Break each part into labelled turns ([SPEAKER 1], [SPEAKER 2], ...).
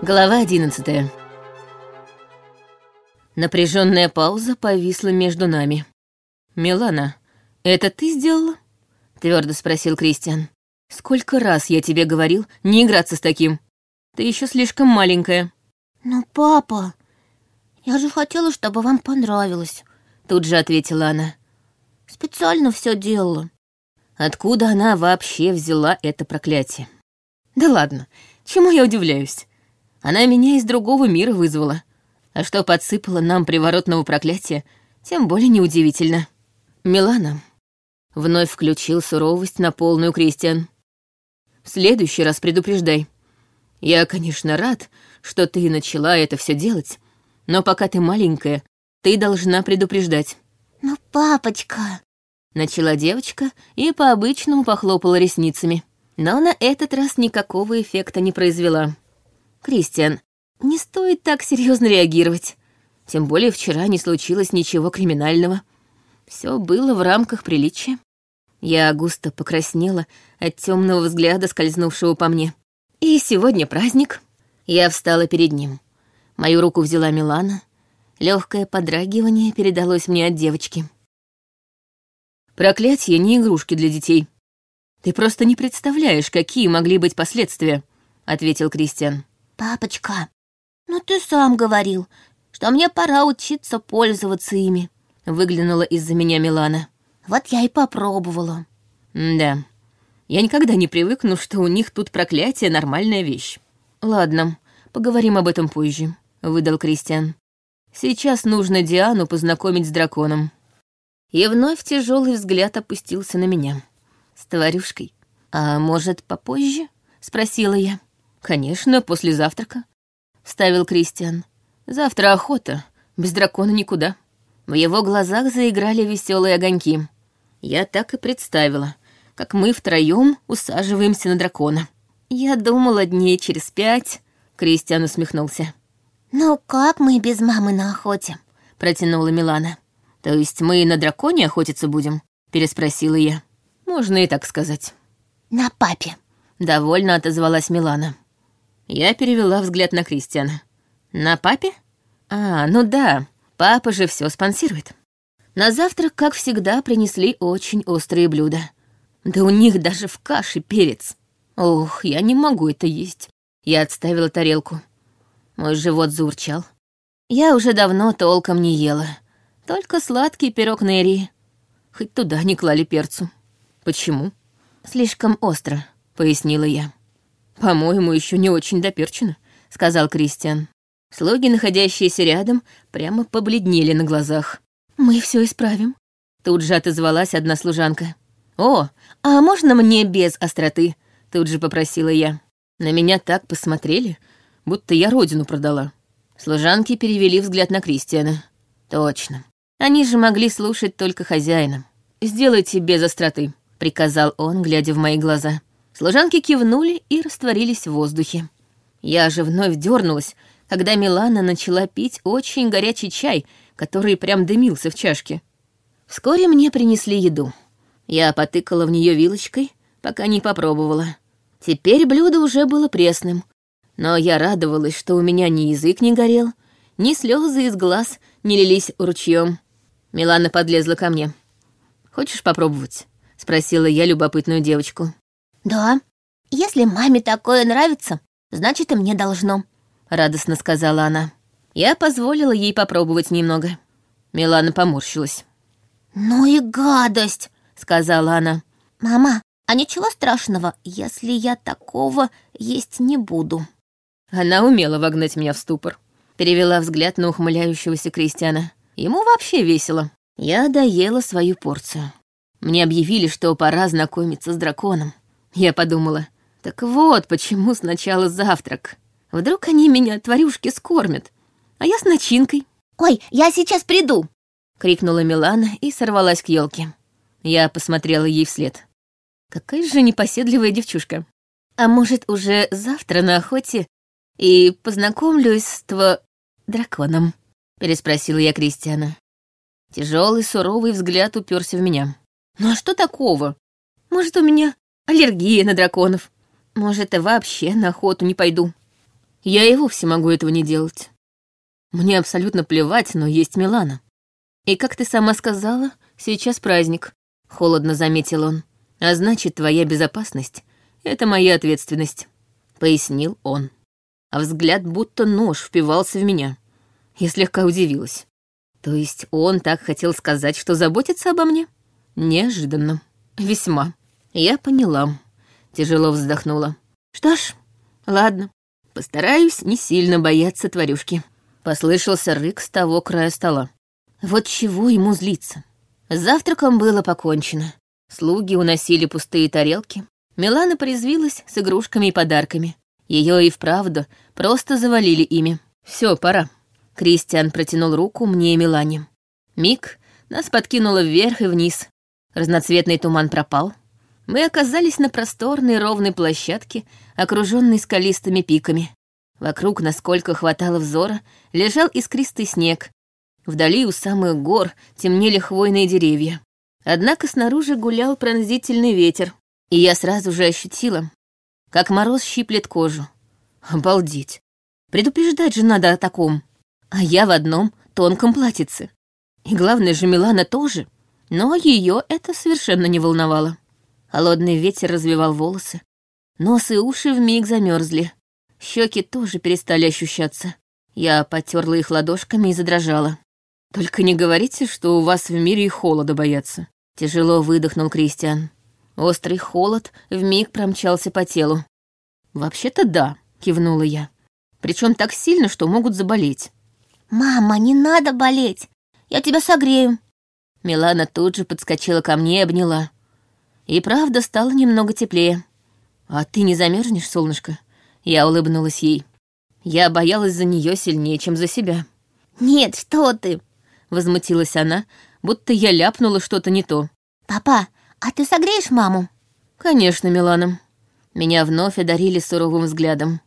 [SPEAKER 1] Глава одиннадцатая. Напряженная пауза повисла между нами. «Милана, это ты сделала?» — твердо спросил Кристиан. «Сколько раз я тебе говорил не играться с таким? Ты еще слишком маленькая».
[SPEAKER 2] «Ну, папа, я же хотела, чтобы вам понравилось», — тут же ответила она. «Специально все делала».
[SPEAKER 1] Откуда она вообще взяла это проклятие? Да ладно, чему я удивляюсь? Она меня из другого мира вызвала. А что подсыпала нам приворотного проклятия, тем более неудивительно. Милана. Вновь включил суровость на полную Кристиан. В следующий раз предупреждай. Я, конечно, рад, что ты начала это все делать, но пока ты маленькая, ты должна предупреждать.
[SPEAKER 2] «Ну, папочка...»
[SPEAKER 1] Начала девочка и по-обычному похлопала ресницами. Но на этот раз никакого эффекта не произвела. «Кристиан, не стоит так серьезно реагировать. Тем более вчера не случилось ничего криминального. Все было в рамках приличия. Я густо покраснела от темного взгляда, скользнувшего по мне. И сегодня праздник. Я встала перед ним. Мою руку взяла Милана. Легкое подрагивание передалось мне от девочки. Проклятие не игрушки для детей. Ты просто не представляешь, какие могли быть последствия, ответил Кристиан.
[SPEAKER 2] «Папочка, ну ты сам говорил, что мне пора учиться пользоваться ими», — выглянула из-за меня Милана. «Вот я и попробовала».
[SPEAKER 1] «Да, я никогда не привыкну, что у них тут проклятие — нормальная вещь». «Ладно, поговорим об этом позже», — выдал Кристиан. «Сейчас нужно Диану познакомить с драконом». И вновь тяжелый взгляд опустился на меня. С тварюшкой. «А может, попозже?» — спросила я. «Конечно, после завтрака», — вставил Кристиан. «Завтра охота. Без дракона никуда». В его глазах заиграли веселые огоньки. Я так и представила, как мы втроем усаживаемся на дракона. Я думала дней через пять. Кристиан усмехнулся.
[SPEAKER 2] «Ну как мы без мамы на охоте?» — протянула Милана.
[SPEAKER 1] «То есть мы на драконе охотиться будем?» — переспросила я. «Можно и так сказать».
[SPEAKER 2] «На папе», —
[SPEAKER 1] довольно отозвалась Милана. Я перевела взгляд на Кристиана. «На папе? А, ну да, папа же все спонсирует». На завтрак, как всегда, принесли очень острые блюда. Да у них даже в каше перец. Ох, я не могу это есть. Я отставила тарелку. Мой живот заурчал. Я уже давно толком не ела. Только сладкий пирог Нэри. Хоть туда не клали перцу. Почему? Слишком остро, пояснила я. «По-моему, еще не очень доперчено», — сказал Кристиан. Слуги, находящиеся рядом, прямо побледнели на глазах. «Мы все исправим», — тут же отозвалась одна служанка. «О, а можно мне без остроты?» — тут же попросила я. На меня так посмотрели, будто я родину продала. Служанки перевели взгляд на Кристиана. «Точно. Они же могли слушать только хозяина. Сделайте без остроты», — приказал он, глядя в мои глаза. Служанки кивнули и растворились в воздухе. Я же вновь дернулась, когда Милана начала пить очень горячий чай, который прям дымился в чашке. Вскоре мне принесли еду. Я потыкала в нее вилочкой, пока не попробовала. Теперь блюдо уже было пресным, но я радовалась, что у меня ни язык не горел, ни слезы из глаз не лились ручьем. Милана подлезла ко мне. «Хочешь попробовать?» — спросила я любопытную девочку.
[SPEAKER 2] «Да, если маме такое нравится, значит, и мне должно», — радостно сказала она.
[SPEAKER 1] Я позволила ей попробовать немного. Милана поморщилась.
[SPEAKER 2] «Ну и гадость», — сказала она. «Мама, а ничего страшного, если я такого есть не буду».
[SPEAKER 1] Она умела вогнать меня в ступор. Перевела взгляд на ухмыляющегося Кристиана. Ему вообще весело. Я доела свою порцию. Мне объявили, что пора знакомиться с драконом. Я подумала, так вот почему сначала завтрак. Вдруг они меня, тварюшки, скормят, а я с начинкой.
[SPEAKER 2] «Ой, я сейчас приду!»
[SPEAKER 1] — крикнула Милана и сорвалась к елке. Я посмотрела ей вслед. Какая же непоседливая девчушка. А может, уже завтра на охоте и познакомлюсь с тво... драконом?» — переспросила я Кристиана. Тяжелый суровый взгляд уперся в меня. «Ну а что такого? Может, у меня аллергия на драконов. Может, и вообще на охоту не пойду. Я и вовсе могу этого не делать. Мне абсолютно плевать, но есть Милана. И как ты сама сказала, сейчас праздник, холодно заметил он. А значит, твоя безопасность — это моя ответственность, пояснил он. А взгляд будто нож впивался в меня. Я слегка удивилась. То есть он так хотел сказать, что заботится обо мне? Неожиданно. Весьма. Я поняла. Тяжело вздохнула. Что ж, ладно. Постараюсь не сильно бояться тварюшки. Послышался рык с того края стола. Вот чего ему злиться? завтраком было покончено. Слуги уносили пустые тарелки. Милана порезвилась с игрушками и подарками. Ее и вправду просто завалили ими. Все, пора. Кристиан протянул руку мне и Милане. Миг нас подкинуло вверх и вниз. Разноцветный туман пропал. Мы оказались на просторной ровной площадке, окруженной скалистыми пиками. Вокруг, насколько хватало взора, лежал искристый снег. Вдали у самых гор темнели хвойные деревья. Однако снаружи гулял пронзительный ветер, и я сразу же ощутила, как мороз щиплет кожу. Обалдеть. Предупреждать же надо о таком. А я в одном тонком платьице. И главное же, Милана тоже. Но ее это совершенно не волновало. Холодный ветер развивал волосы. Нос и уши вмиг замерзли. Щеки тоже перестали ощущаться. Я потерла их ладошками и задрожала. «Только не говорите, что у вас в мире и холода боятся». Тяжело выдохнул Кристиан. Острый холод вмиг промчался по телу. «Вообще-то да», — кивнула я. Причем так сильно, что могут заболеть.
[SPEAKER 2] «Мама, не надо болеть! Я тебя согрею!»
[SPEAKER 1] Милана тут же подскочила ко мне и обняла. И правда стало немного теплее. «А ты не замерзнешь, солнышко?» Я улыбнулась ей. Я боялась за нее сильнее, чем за себя.
[SPEAKER 2] «Нет, что ты!»
[SPEAKER 1] — возмутилась она, будто я ляпнула что-то не то.
[SPEAKER 2] «Папа, а ты согреешь маму?»
[SPEAKER 1] «Конечно, Милана». Меня вновь одарили суровым взглядом.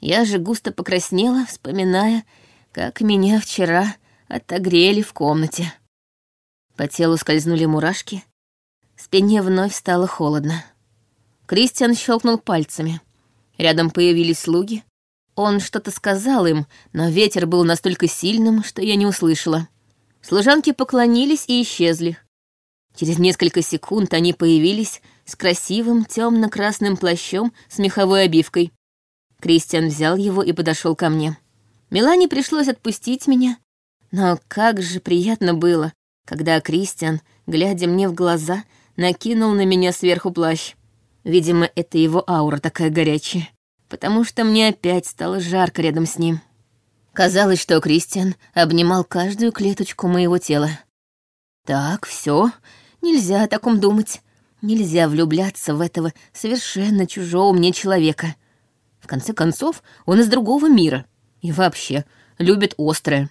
[SPEAKER 1] Я же густо покраснела, вспоминая, как меня вчера отогрели в комнате. По телу скользнули мурашки, спине вновь стало холодно. Кристиан щелкнул пальцами. Рядом появились слуги. Он что-то сказал им, но ветер был настолько сильным, что я не услышала. Служанки поклонились и исчезли. Через несколько секунд они появились с красивым темно-красным плащом с меховой обивкой. Кристиан взял его и подошел ко мне. Милане пришлось отпустить меня, но как же приятно было, когда Кристиан, глядя мне в глаза, накинул на меня сверху плащ. Видимо, это его аура такая горячая, потому что мне опять стало жарко рядом с ним. Казалось, что Кристиан обнимал каждую клеточку моего тела. Так, все, нельзя о таком думать. Нельзя влюбляться в этого совершенно чужого мне человека. В конце концов, он из другого мира. И вообще, любит острое.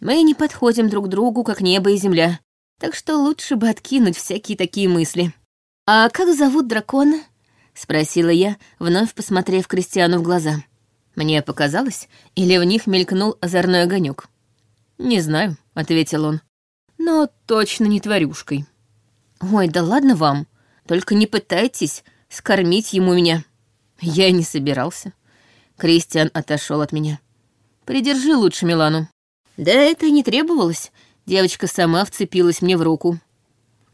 [SPEAKER 1] Мы не подходим друг другу, как небо и земля. Так что лучше бы откинуть всякие такие мысли. «А как зовут дракона?» — спросила я, вновь посмотрев Кристиану в глаза. Мне показалось, или в них мелькнул озорной огонек. «Не знаю», — ответил он. «Но точно не тварюшкой». «Ой, да ладно вам. Только не пытайтесь скормить ему меня». Я и не собирался. Кристиан отошел от меня. «Придержи лучше Милану». Да это не требовалось. Девочка сама вцепилась мне в руку.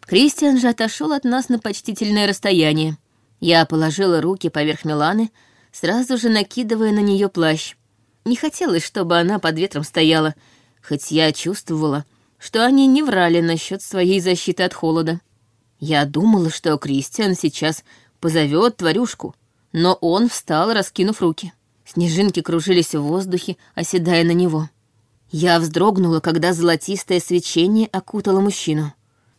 [SPEAKER 1] Кристиан же отошел от нас на почтительное расстояние. Я положила руки поверх Миланы, сразу же накидывая на нее плащ. Не хотелось, чтобы она под ветром стояла, хоть я чувствовала, что они не врали насчет своей защиты от холода. Я думала, что Кристиан сейчас позовет тварюшку, но он встал, раскинув руки. Снежинки кружились в воздухе, оседая на него. Я вздрогнула, когда золотистое свечение окутало мужчину.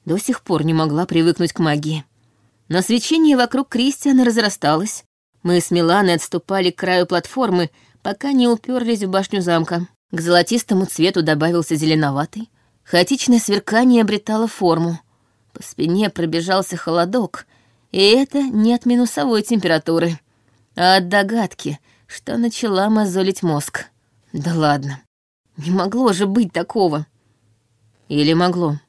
[SPEAKER 1] До сих пор не могла привыкнуть к магии. Но свечение вокруг Кристиана разрасталось. Мы с Миланой отступали к краю платформы, пока не уперлись в башню замка. К золотистому цвету добавился зеленоватый. Хаотичное сверкание обретало форму. По спине пробежался холодок, и это не от минусовой температуры, а от догадки, что начала мозолить мозг. Да ладно, не могло же быть такого. Или могло.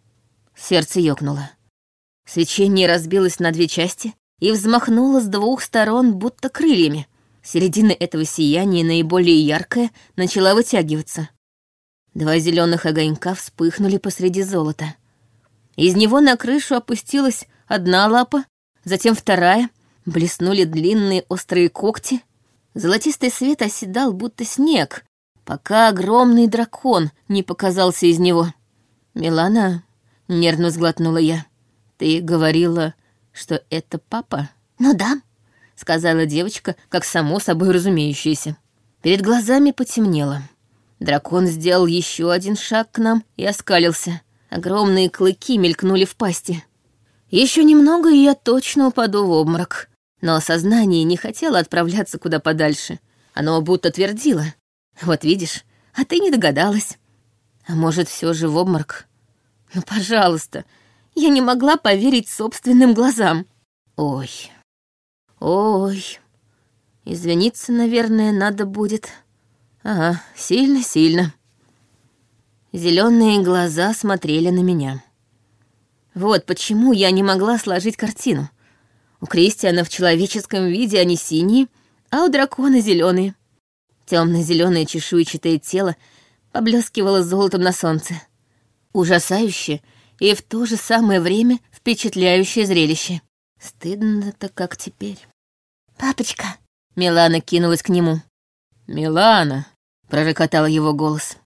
[SPEAKER 1] Сердце ёкнуло. Свечение разбилось на две части и взмахнуло с двух сторон, будто крыльями. Середина этого сияния, наиболее яркая, начала вытягиваться. Два зеленых огонька вспыхнули посреди золота. Из него на крышу опустилась одна лапа, затем вторая, блеснули длинные острые когти. Золотистый свет оседал, будто снег, пока огромный дракон не показался из него. «Милана», — нервно сглотнула я, — «ты говорила, что это папа?»
[SPEAKER 2] «Ну да», —
[SPEAKER 1] сказала девочка, как само собой разумеющееся. Перед глазами потемнело. Дракон сделал еще один шаг к нам и оскалился. Огромные клыки мелькнули в пасти. Еще немного, и я точно упаду в обморок. Но сознание не хотело отправляться куда подальше. Оно будто твердило. Вот видишь, а ты не догадалась. А может, все же в обморок? Ну, пожалуйста, я не могла поверить собственным глазам. Ой, Ой, извиниться, наверное, надо будет. Ага, сильно-сильно. Зеленые глаза смотрели на меня. Вот почему я не могла сложить картину. У Кристиана в человеческом виде они синие, а у дракона зеленые. Темно-зеленое чешуйчатое тело поблескивало золотом на солнце. Ужасающее и в то же самое время впечатляющее зрелище. Стыдно-то как теперь.
[SPEAKER 2] «Папочка!»
[SPEAKER 1] Милана кинулась к нему. «Милана!» — пророкотал его голос.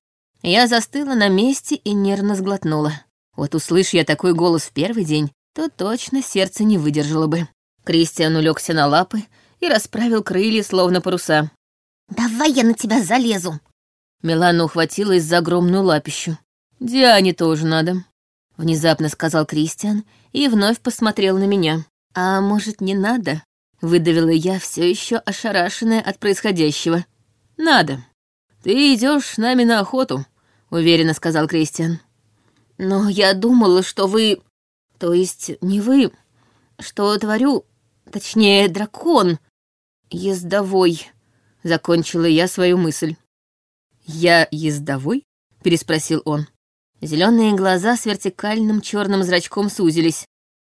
[SPEAKER 1] Я застыла на месте и нервно сглотнула. Вот услышь я такой голос в первый день, то точно сердце не выдержало бы. Кристиан улегся на лапы и расправил крылья, словно паруса.
[SPEAKER 2] «Давай я на тебя залезу!»
[SPEAKER 1] Милана ухватилась за огромную лапищу. «Диане тоже надо», — внезапно сказал Кристиан и вновь посмотрел на меня. «А может, не надо?» — выдавила я, все еще ошарашенная от происходящего. «Надо. Ты идешь с нами на охоту», — уверенно сказал Кристиан. «Но я думала, что вы... То есть не вы, что творю... Точнее, дракон. Ездовой», — закончила я свою мысль. «Я ездовой?» — переспросил он. Зеленые глаза с вертикальным черным зрачком сузились.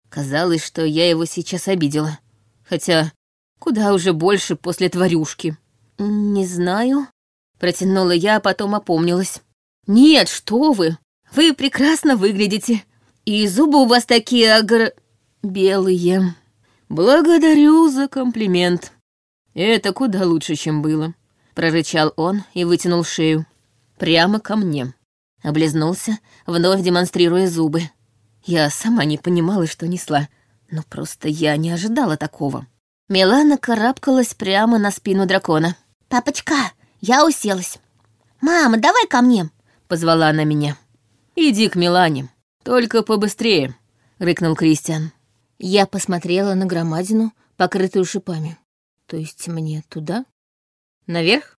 [SPEAKER 1] Казалось, что я его сейчас обидела. Хотя куда уже больше после тварюшки. «Не знаю», — протянула я, а потом опомнилась. «Нет, что вы! Вы прекрасно выглядите. И зубы у вас такие агр... белые. Благодарю за комплимент. Это куда лучше, чем было», — прорычал он и вытянул шею. Прямо ко мне. Облизнулся, вновь демонстрируя зубы. Я сама не понимала, что несла, но просто я не ожидала такого. Милана карабкалась прямо на спину дракона.
[SPEAKER 2] «Папочка, я уселась. Мама, давай ко мне!»
[SPEAKER 1] — позвала она меня. «Иди к Милане, только побыстрее», — рыкнул Кристиан. Я посмотрела на громадину, покрытую шипами. То есть мне туда? Наверх?